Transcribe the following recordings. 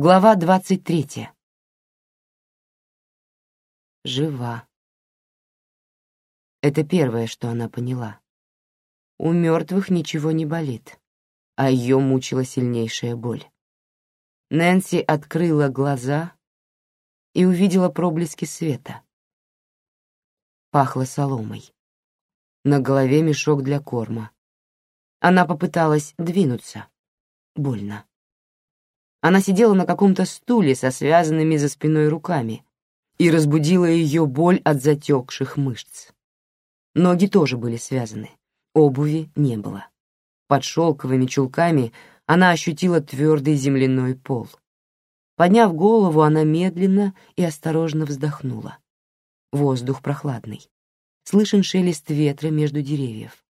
Глава двадцать третья. Жива. Это первое, что она поняла. У мертвых ничего не болит, а ее мучила сильнейшая боль. Нэнси открыла глаза и увидела проблески света. Пахло соломой. На голове мешок для корма. Она попыталась двинуться. Больно. Она сидела на каком-то стуле со связанными за спиной руками, и разбудила ее боль от затекших мышц. Ноги тоже были связаны, обуви не было. Под шелковыми чулками она ощутила твердый земляной пол. Подняв голову, она медленно и осторожно вздохнула. Воздух прохладный. Слышен шелест ветра между деревьев.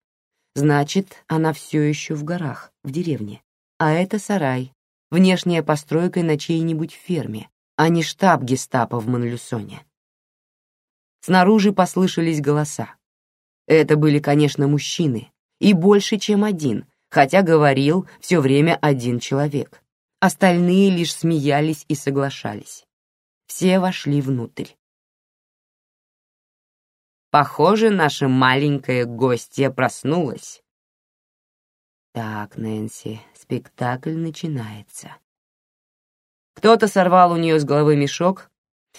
Значит, она все еще в горах, в деревне. А это сарай, внешняя постройка на чьей-нибудь ферме, а не штаб гестапо в Монлюсоне. Снаружи послышались голоса. Это были, конечно, мужчины, и больше, чем один, хотя говорил все время один человек. Остальные лишь смеялись и соглашались. Все вошли внутрь. Похоже, наша маленькая гостья проснулась. Так, Нэнси, спектакль начинается. Кто-то сорвал у нее с головы мешок,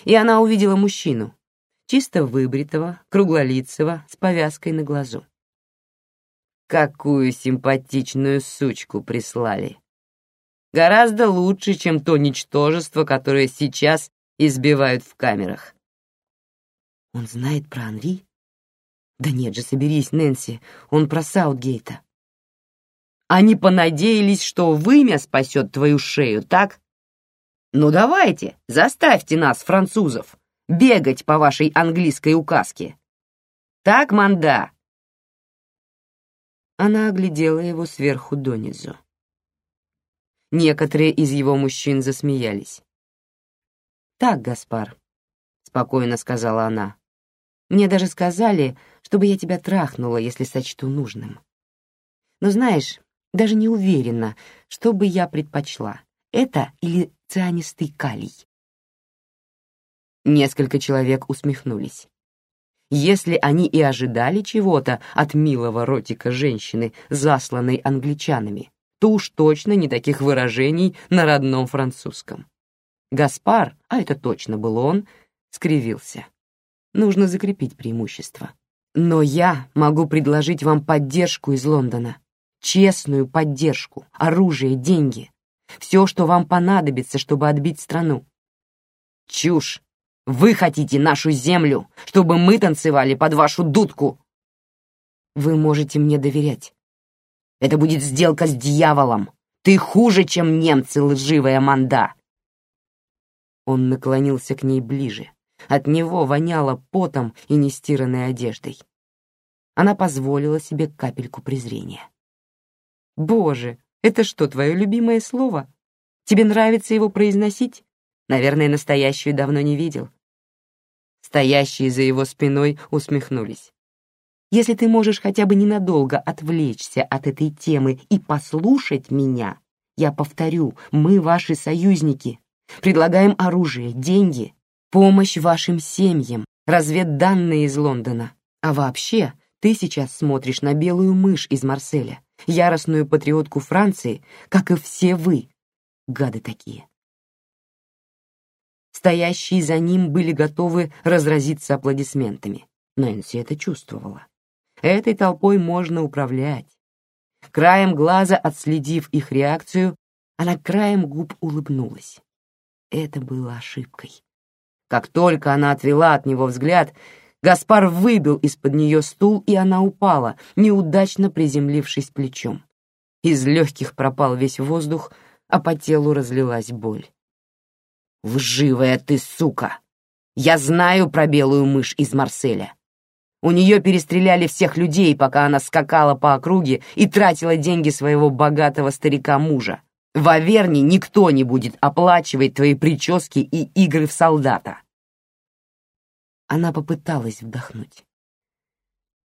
и она увидела мужчину, чисто выбритого, круглолицего, с повязкой на глазу. Какую симпатичную сучку прислали. Гораздо лучше, чем то ничтожество, которое сейчас избивают в камерах. Он знает про Анри? Да нет же, соберись, Нэнси, он про Саутгейта. Они понадеялись, что вымя спасет твою шею, так? Ну давайте, заставьте нас, французов, бегать по вашей английской указке. Так, манда?» Она оглядела его сверху донизу. Некоторые из его мужчин засмеялись. «Так, Гаспар», — спокойно сказала она. «Мне даже сказали, чтобы я тебя трахнула, если сочту нужным. Но знаешь, даже не уверена, что бы я предпочла, это или цианистый калий. Несколько человек усмехнулись. Если они и ожидали чего-то от милого ротика женщины, засланной англичанами, то уж точно не таких выражений на родном французском. Гаспар, а это точно был он, скривился. Нужно закрепить преимущество. Но я могу предложить вам поддержку из Лондона честную поддержку, оружие, деньги. Все, что вам понадобится, чтобы отбить страну. Чушь! Вы хотите нашу землю, чтобы мы танцевали под вашу дудку. Вы можете мне доверять. Это будет сделка с дьяволом. Ты хуже, чем немцы, лживая манда. Он наклонился к ней ближе. От него воняло потом и нестиранной одеждой. Она позволила себе капельку презрения. Боже, это что, твое любимое слово? Тебе нравится его произносить? Наверное, настоящую давно не видел. Стоящие за его спиной усмехнулись. Если ты можешь хотя бы ненадолго отвлечься от этой темы и послушать меня, я повторю, мы ваши союзники. Предлагаем оружие, деньги, помощь вашим семьям, разведданные из Лондона. А вообще, ты сейчас смотришь на белую мышь из Марселя яростную патриотку Франции, как и все вы, гады такие. Стоящие за ним были готовы разразиться аплодисментами. Нэнси это чувствовала. Этой толпой можно управлять. Краем глаза отследив их реакцию, она краем губ улыбнулась. Это было ошибкой. Как только она отвела от него взгляд, Гаспар выбил из-под нее стул, и она упала, неудачно приземлившись плечом. Из легких пропал весь воздух, а по телу разлилась боль. «Лживая ты, сука! Я знаю про белую мышь из Марселя. У нее перестреляли всех людей, пока она скакала по округе и тратила деньги своего богатого старика-мужа. В Аверне никто не будет оплачивать твои прически и игры в солдата. Она попыталась вдохнуть.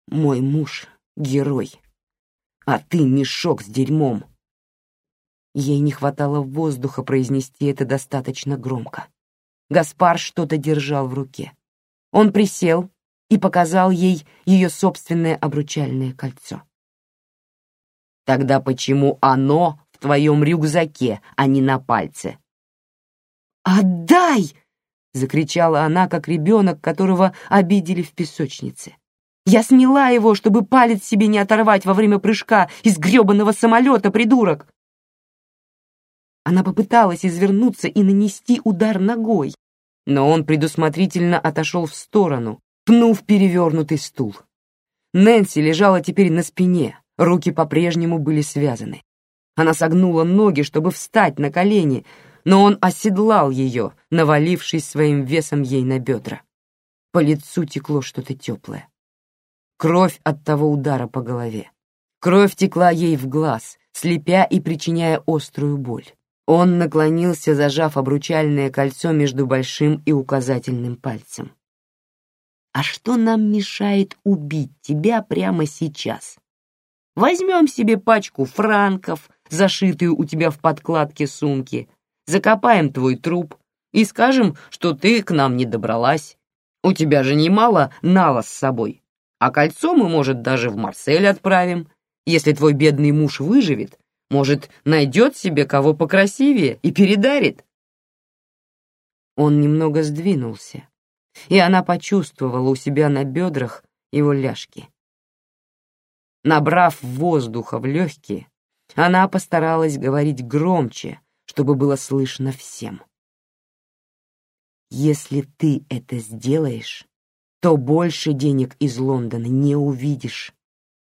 «Мой муж — герой, а ты — мешок с дерьмом. Ей не хватало воздуха произнести это достаточно громко. Гаспар что-то держал в руке. Он присел и показал ей ее собственное обручальное кольцо. «Тогда почему оно в твоем рюкзаке, а не на пальце?» «Отдай!» — закричала она, как ребенок, которого обидели в песочнице. «Я сняла его, чтобы палец себе не оторвать во время прыжка из гребаного самолета, придурок!» Она попыталась извернуться и нанести удар ногой, но он предусмотрительно отошел в сторону, пнув перевернутый стул. Нэнси лежала теперь на спине, руки по-прежнему были связаны. Она согнула ноги, чтобы встать на колени, но он оседлал ее, навалившись своим весом ей на бедра. По лицу текло что-то теплое. Кровь от того удара по голове. Кровь текла ей в глаз, слепя и причиняя острую боль. Он наклонился, зажав обручальное кольцо между большим и указательным пальцем. «А что нам мешает убить тебя прямо сейчас? Возьмем себе пачку франков, зашитую у тебя в подкладке сумки, закопаем твой труп и скажем, что ты к нам не добралась. У тебя же немало нала с собой, а кольцо мы, может, даже в Марсель отправим. Если твой бедный муж выживет, может, найдет себе кого покрасивее и передарит. Он немного сдвинулся, и она почувствовала у себя на бедрах его ляжки. Набрав воздуха в легкие, она постаралась говорить громче, чтобы было слышно всем. «Если ты это сделаешь, то больше денег из Лондона не увидишь.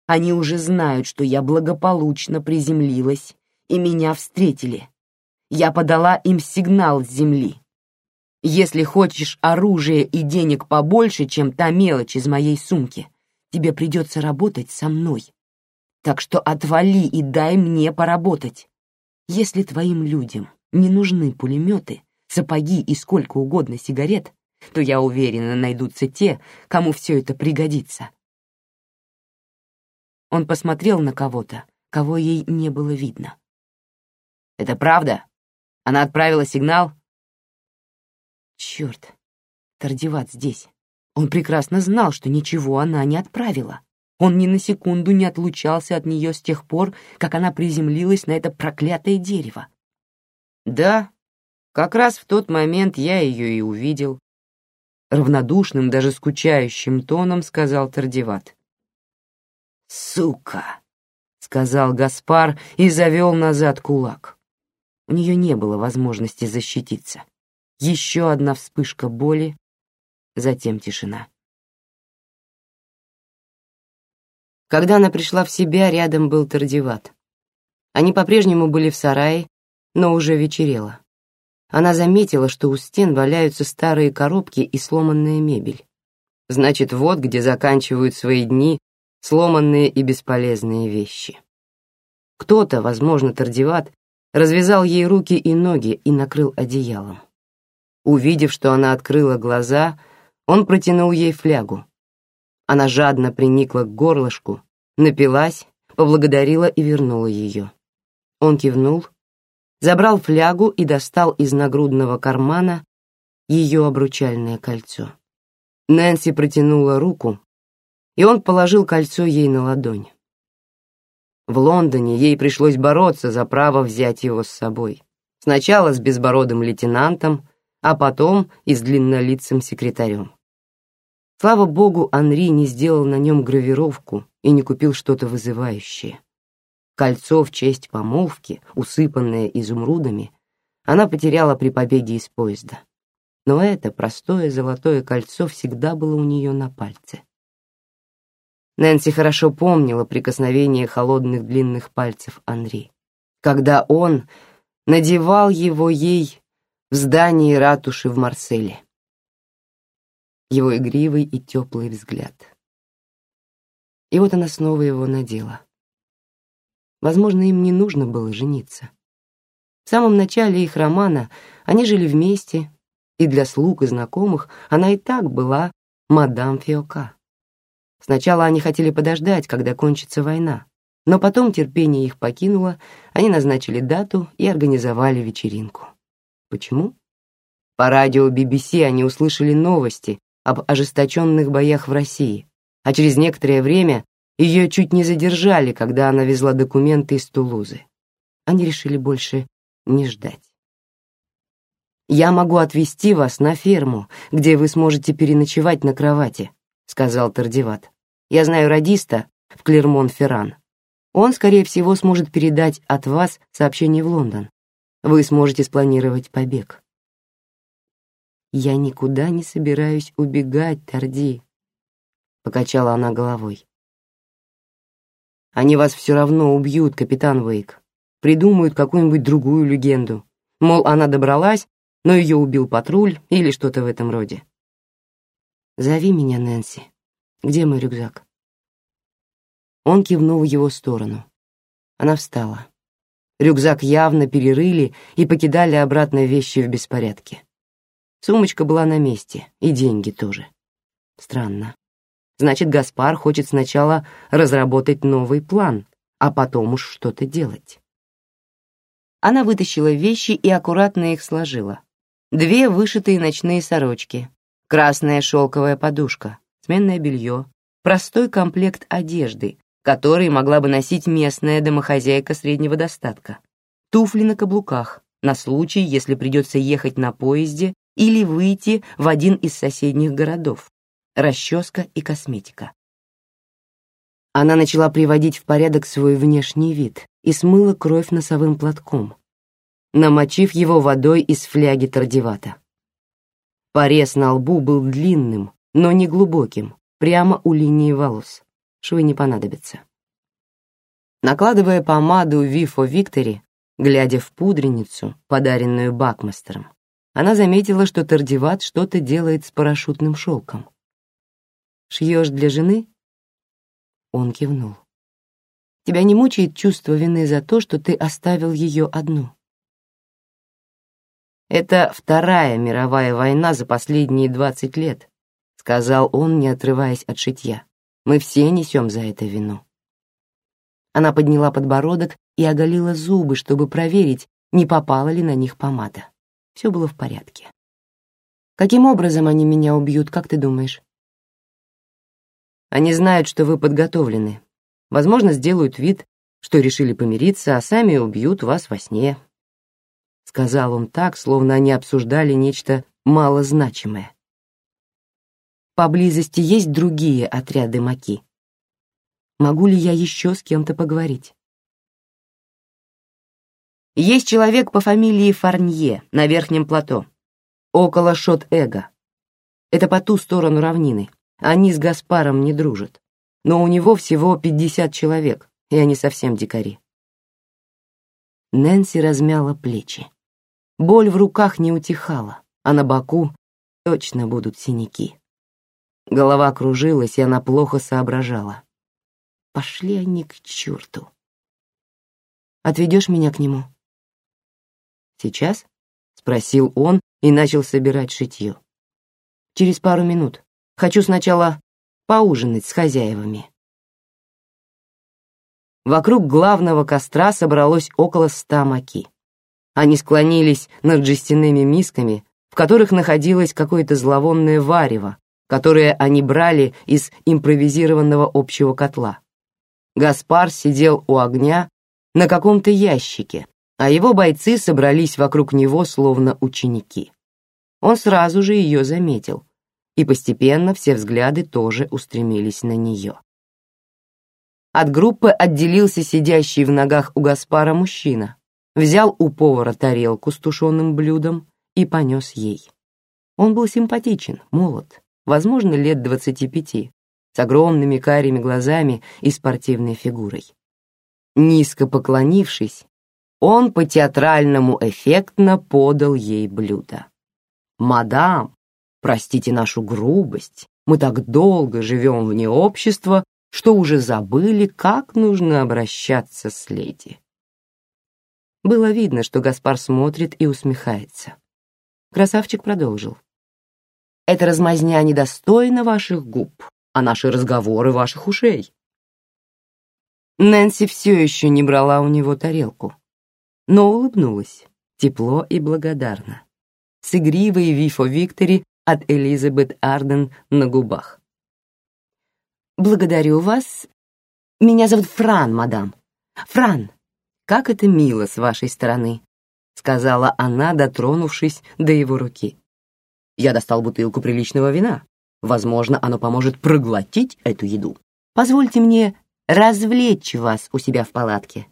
Они уже знают, что я благополучно приземлилась, и меня встретили. Я подала им сигнал с земли. Если хочешь оружия и денег побольше, чем та мелочь из моей сумки, тебе придется работать со мной. Так что отвали и дай мне поработать. Если твоим людям не нужны пулеметы, сапоги и сколько угодно сигарет, то я уверена, найдутся те, кому все это пригодится. Он посмотрел на кого-то, кого ей не было видно. «Это правда? Она отправила сигнал?» Черт, Тардиват здесь. Он прекрасно знал, что ничего она не отправила. Он ни на секунду не отлучался от нее с тех пор, как она приземлилась на это проклятое дерево. «Да, как раз в тот момент я ее и увидел», — равнодушным, даже скучающим тоном сказал Тардиват. «Сука!» — сказал Гаспар и завел назад кулак. У нее не было возможности защититься. Еще одна вспышка боли, затем тишина. Когда она пришла в себя, рядом был Тардиват. Они по-прежнему были в сарае, но уже вечерело. Она заметила, что у стен валяются старые коробки и сломанная мебель. Значит, вот где заканчивают свои дни сломанные и бесполезные вещи. Кто-то, возможно, Тардиват, развязал ей руки и ноги и накрыл одеялом. Увидев, что она открыла глаза, он протянул ей флягу. Она жадно приникла к горлышку, напилась, поблагодарила и вернула ее. Он кивнул, забрал флягу и достал из нагрудного кармана ее обручальное кольцо. Нэнси протянула руку, и он положил кольцо ей на ладонь. В Лондоне ей пришлось бороться за право взять его с собой. Сначала с безбородым лейтенантом, а потом и с длиннолицым секретарем. Слава богу, Анри не сделал на нем гравировку и не купил что-то вызывающее. Кольцо в честь помолвки, усыпанное изумрудами, она потеряла при побеге из поезда. Но это простое золотое кольцо всегда было у нее на пальце. Нэнси хорошо помнила прикосновение холодных длинных пальцев Анри, когда он надевал его ей в здании ратуши в Марселе. Его игривый и теплый взгляд. И вот она снова его надела. Возможно, им не нужно было жениться. В самом начале их романа они жили вместе, и для слуг и знакомых она и так была мадам Фиока. Сначала они хотели подождать, когда кончится война, Но потом терпение их покинуло, они назначили дату и организовали вечеринку. Почему? По радио BBC они услышали новости об ожесточенных боях в России, а через некоторое время ее чуть не задержали, когда она везла документы из Тулузы. Они решили больше не ждать. «Я могу отвезти вас на ферму, где вы сможете переночевать на кровати», — сказал Тардиват. «Я знаю радиста в Клермон-Ферран. Он, скорее всего, сможет передать от вас сообщение в Лондон. Вы сможете спланировать побег». «Я никуда не собираюсь убегать, Тарди», — покачала она головой. «Они вас все равно убьют, капитан Уэйк. Придумают какую-нибудь другую легенду. Мол, она добралась, но ее убил патруль или что-то в этом роде. «Зови меня, Нэнси. Где мой рюкзак?» Он кивнул в его сторону. Она встала. Рюкзак явно перерыли и покидали обратно вещи в беспорядке. Сумочка была на месте, и деньги тоже. Странно. Значит, Гаспар хочет сначала разработать новый план, а потом уж что-то делать. Она вытащила вещи и аккуратно их сложила. Две вышитые ночные сорочки, красная шелковая подушка, сменное белье, простой комплект одежды, который могла бы носить местная домохозяйка среднего достатка, туфли на каблуках, на случай, если придется ехать на поезде или выйти в один из соседних городов, расческа и косметика. Она начала приводить в порядок свой внешний вид и смыла кровь носовым платком, намочив его водой из фляги тардивата. Порез на лбу был длинным, но не глубоким, прямо у линии волос. Швы не понадобятся. Накладывая помаду Вифо Виктори, глядя в пудреницу, подаренную Бакмастером, она заметила, что Тардиват что-то делает с парашютным шелком. «Шьешь для жены?» Он кивнул. «Тебя не мучает чувство вины за то, что ты оставил ее одну?» Это Вторая мировая война за последние двадцать лет, сказал он, не отрываясь от шитья. Мы все несем за это вину. Она подняла подбородок и оголила зубы, чтобы проверить, не попала ли на них помада. Все было в порядке. Каким образом они меня убьют, как ты думаешь? Они знают, что вы подготовлены. Возможно, сделают вид, что решили помириться, а сами убьют вас во сне, сказал он так, словно они обсуждали нечто малозначимое. Поблизости есть другие отряды маки. Могу ли я еще с кем-то поговорить? Есть человек по фамилии Фарнье на верхнем плато, около Шот-Эго. Это по ту сторону равнины. Они с Гаспаром не дружат. Но у него всего пятьдесят человек, и они совсем дикари. Нэнси размяла плечи. Боль в руках не утихала, а на боку точно будут синяки. Голова кружилась, и она плохо соображала. Пошли они к черту. Отведешь меня к нему? Сейчас? Спросил он и начал собирать шитье. Через пару минут. Хочу сначала поужинать с хозяевами. Вокруг главного костра собралось около ста маки. Они склонились над жестяными мисками, в которых находилось какое-то зловонное варево, которое они брали из импровизированного общего котла. Гаспар сидел у огня на каком-то ящике, а его бойцы собрались вокруг него словно ученики. Он сразу же ее заметил, и постепенно все взгляды тоже устремились на нее. От группы отделился сидящий в ногах у Гаспара мужчина, взял у повара тарелку с тушеным блюдом и понес ей. Он был симпатичен, молод, возможно, лет двадцати пяти, с огромными карими глазами и спортивной фигурой. Низко поклонившись, он по-театральному эффектно подал ей блюдо. «Мадам, простите нашу грубость, мы так долго живем вне общества, что уже забыли, как нужно обращаться с леди. Было видно, что Гаспар смотрит и усмехается. Красавчик продолжил. «Эта размазня недостойна ваших губ, а наши разговоры ваших ушей. Нэнси все еще не брала у него тарелку, но улыбнулась, тепло и благодарно, с игривой вифо Виктори от Элизабет Арден на губах. «Благодарю вас. Меня зовут Фран, мадам. Фран, как это мило с вашей стороны», — сказала она, дотронувшись до его руки. «Я достал бутылку приличного вина. Возможно, оно поможет проглотить эту еду. Позвольте мне развлечь вас у себя в палатке».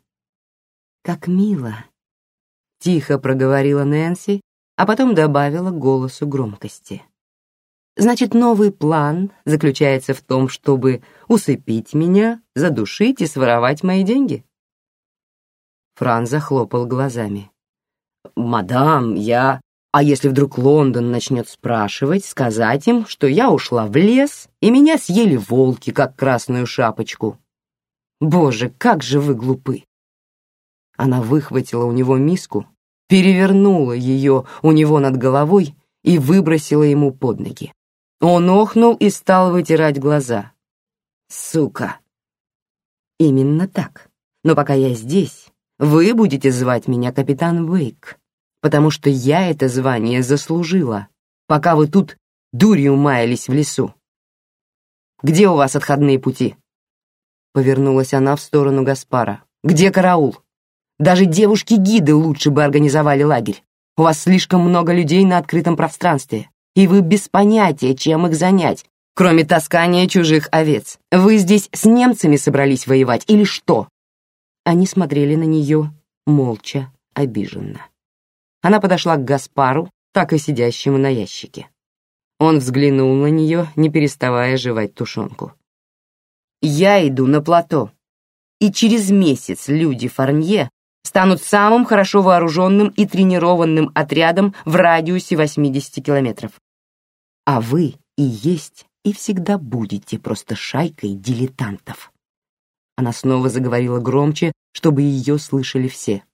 «Как мило», — тихо проговорила Нэнси, а потом добавила голосу громкости. «Значит, новый план заключается в том, чтобы усыпить меня, задушить и своровать мои деньги?» Фран захлопал глазами. «Мадам, я...» А если вдруг Лондон начнет спрашивать, сказать им, что я ушла в лес, и меня съели волки, как красную шапочку. Боже, как же вы глупы! Она выхватила у него миску, перевернула ее у него над головой и выбросила ему под ноги. Он охнул и стал вытирать глаза. Сука! Именно так. Но пока я здесь, вы будете звать меня капитан Уэйк потому что я это звание заслужила, пока вы тут дурью маялись в лесу. Где у вас отходные пути?» Повернулась она в сторону Гаспара. «Где караул? Даже девушки-гиды лучше бы организовали лагерь. У вас слишком много людей на открытом пространстве, и вы без понятия, чем их занять, кроме таскания чужих овец. Вы здесь с немцами собрались воевать или что?» Они смотрели на нее молча, обиженно. Она подошла к Гаспару, так и сидящему на ящике. Он взглянул на нее, не переставая жевать тушенку. «Я иду на плато, и через месяц люди Фарнье станут самым хорошо вооруженным и тренированным отрядом в радиусе 80 километров. А вы и есть, и всегда будете просто шайкой дилетантов». Она снова заговорила громче, чтобы ее слышали все.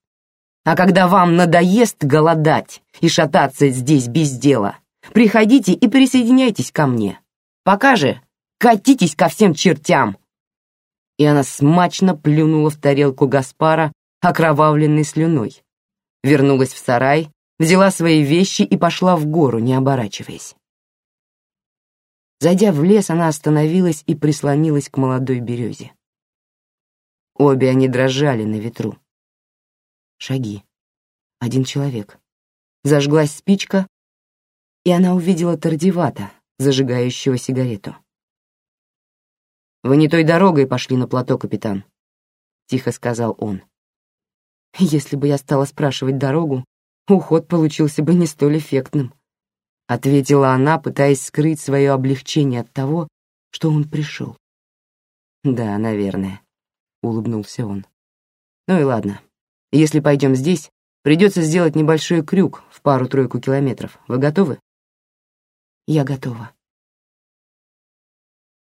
А когда вам надоест голодать и шататься здесь без дела, приходите и присоединяйтесь ко мне. Пока же катитесь ко всем чертям!» И она смачно плюнула в тарелку Гаспара окровавленной слюной, вернулась в сарай, взяла свои вещи и пошла в гору, не оборачиваясь. Зайдя в лес, она остановилась и прислонилась к молодой березе. Обе они дрожали на ветру. Шаги. Один человек. Зажглась спичка, и она увидела Тардивата, зажигающего сигарету. «Вы не той дорогой пошли на плато, капитан», — тихо сказал он. «Если бы я стала спрашивать дорогу, уход получился бы не столь эффектным», — ответила она, пытаясь скрыть свое облегчение от того, что он пришел. «Да, наверное», — улыбнулся он. «Ну и ладно. Если пойдем здесь, придется сделать небольшой крюк в пару-тройку километров. Вы готовы? Я готова.